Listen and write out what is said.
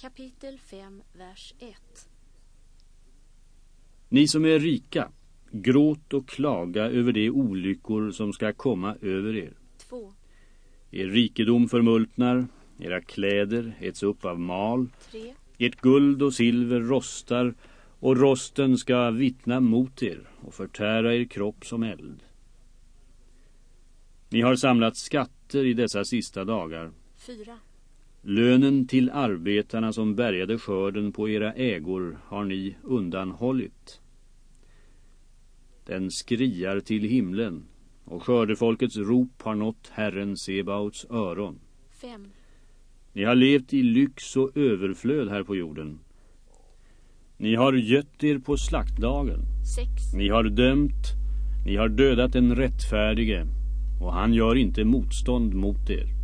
Kapitel 5, vers 1. Ni som är rika, gråt och klaga över de olyckor som ska komma över er. 2, Er rikedom förmultnar, era kläder äts upp av mal, 3, ert guld och silver rostar och rosten ska vittna mot er och förtära er kropp som eld. Ni har samlat skatter i dessa sista dagar. 4, Lönen till arbetarna som bärgade skörden på era ägor har ni undanhållit. Den skriar till himlen och skördefolkets rop har nått Herren Sebaots öron. 5, Ni har levt i lyx och överflöd här på jorden. Ni har gött er på slaktdagen. 6, Ni har dömt, ni har dödat den rättfärdige och han gör inte motstånd mot er.